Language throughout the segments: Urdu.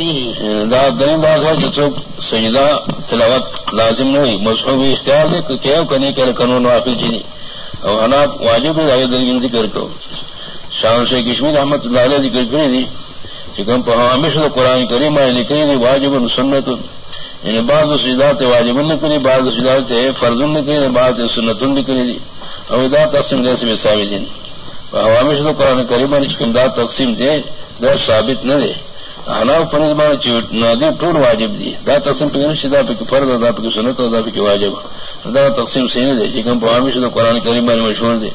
دا دین بات ہے جو سجدہ تلاوت لازم نہ ہوئی مذہبی اختیار دے کہ کیا کرنے کے قانون واقع جی نہیں اور انا واجب ہے آگے دل ذکر کو شاہ شیخ کشمیر احمد اللہ علیہ ذکر کری دی چکم پہ ہمیشہ قرآن کریم آئے نکلی دی، واجب سنت. یعنی بعض سجدات واجب نہ کری بعض سجدات فرض نہ کری بعض سنت نہ کری دی. اور ادا تقسیم دے سے ثابت دین ہمیشہ قرآن کریم چکم دا تقسیم دے دا ثابت نہ دے حناف پنځ باندې چې نادي ټول واجب دي. دا تقسیم په نشي دا په فرض دا په سنت دا په واجب دا تقسیم سینه دي چې کوم په همیشه د قران کریم باندې مشهور دي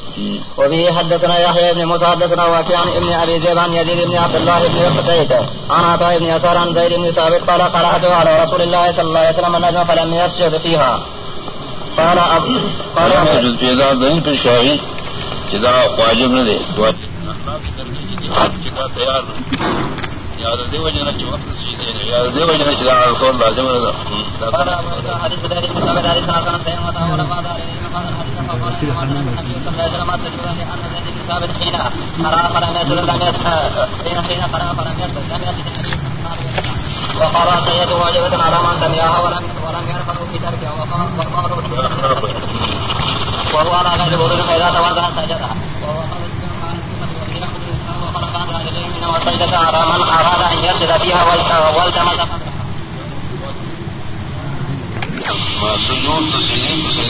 وبه حدثنا يحيى بن موسى حدثنا واقع عن ابن ابي ذئب عن يزيد بن عبد الله بن قتيت عن عطاء بن يسار عن زيد بن ثابت قال قرأت على رسول الله صلى الله عليه وسلم النجم فلم يسجد فيها قال قال سجد في ذا دين في شاهي جدا واجب دي واجب تیار یاد وقال سيد واجبة على من سمعها ولم ولم يرفض في تركها وقال وهو على غير وضوء فإذا توضأ سجدها وهو وسجدة على من أراد أن يرشد فيها والتمس